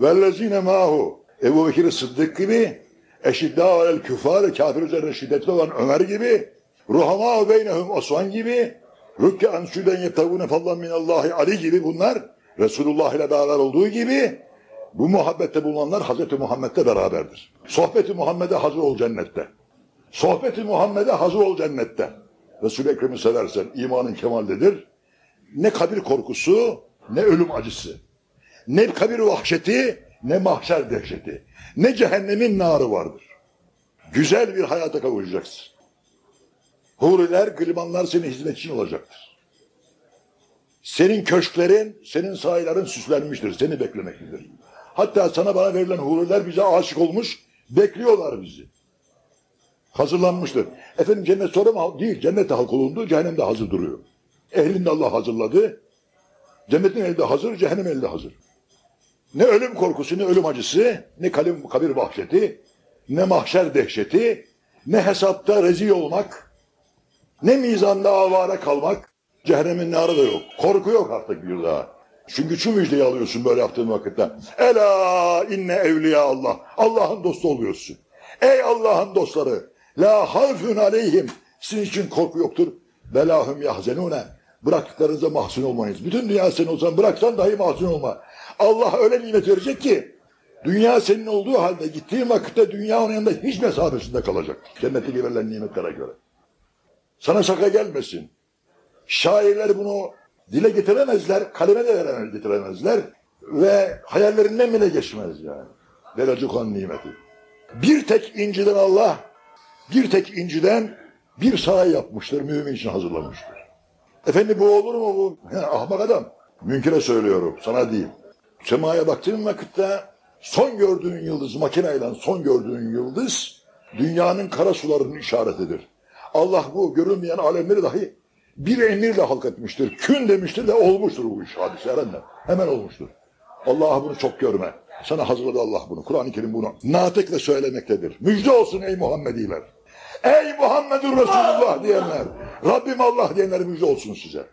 Vellezine mahu. Ebu Bekir Sıddık gibi, eşiddâ alel küfâr, kafir üzerine şiddetli olan Ömer gibi, ruhamâ beynehum Osman gibi, rükkan süden yettevûne fallan minallahi Ali gibi bunlar, Resulullah ile beraber olduğu gibi, bu muhabbette bulunanlar Hazreti Muhammed'le beraberdir. Sohbeti Muhammed'e hazır ol cennette. Sohbeti Muhammed'e hazır ol cennette. Resul-i Ekrem'i seversen imanın kemaldedir. Ne kabir korkusu, ne ölüm acısı. Ne kabir vahşeti, ne mahşer dehşeti. Ne cehennemin narı vardır. Güzel bir hayata kavuşacaksın. Huriler, gılmanlar senin hizmetçin olacaktır. Senin köşklerin, senin sahilerin süslenmiştir, seni beklemektedir. Hatta sana bana verilen huriler bize aşık olmuş, bekliyorlar bizi. Hazırlanmıştır. Efendim cennet sonra mı? Değil, cennette halk olundu, cehennemde hazır duruyor. Ehlinde Allah hazırladı. Cennetin elinde hazır, cehennem elinde hazır. Ne ölüm korkusu, ne ölüm acısı, ne kalim, kabir vahşeti, ne mahşer dehşeti, ne hesapta rezil olmak, ne mizanda avare kalmak, cehennemin narı da yok. Korku yok artık bir daha. Çünkü şu müjdeyi alıyorsun böyle yaptığın vakitte. Ela inne evliya Allah. Allah'ın dostu oluyorsun. Ey Allah'ın dostları. La havfun aleyhim. Sizin için korku yoktur. Belahum yahzenune. Bıraktıklarınıza mahzun olmayız. Bütün dünya senin olsan bıraksan dahi mahzun olma. Allah öyle nimet verecek ki dünya senin olduğu halde gittiğin vakitte dünya onun yanında hiç mesafesinde kalacak. Cennette verilen nimetlere göre. Sana şaka gelmesin. Şairler bunu dile getiremezler, kaleme de getiremezler ve hayallerinden bile geçmez yani. Verecek olan nimeti. Bir tek inciden Allah, bir tek inciden bir saray yapmıştır, mümin için hazırlamıştır. Efendi bu olur mu bu? Ahmak adam. Münkire söylüyorum, sana değil. Semaya baktığın vakitte son gördüğün yıldız, makineyle son gördüğün yıldız dünyanın kara sularının işaretidir. Allah bu görünmeyen alemleri dahi bir emirle halk etmiştir. Kün demiştir de olmuştur bu iş hadise erenler. Hemen olmuştur. Allah bunu çok görme. Sana hazırladı Allah bunu. Kur'an-ı Kerim bunu natekle söylemektedir. Müjde olsun ey Muhammediler. Ey Muhammedur Resulullah diyenler. Rabbim Allah diyenler müjde olsun size.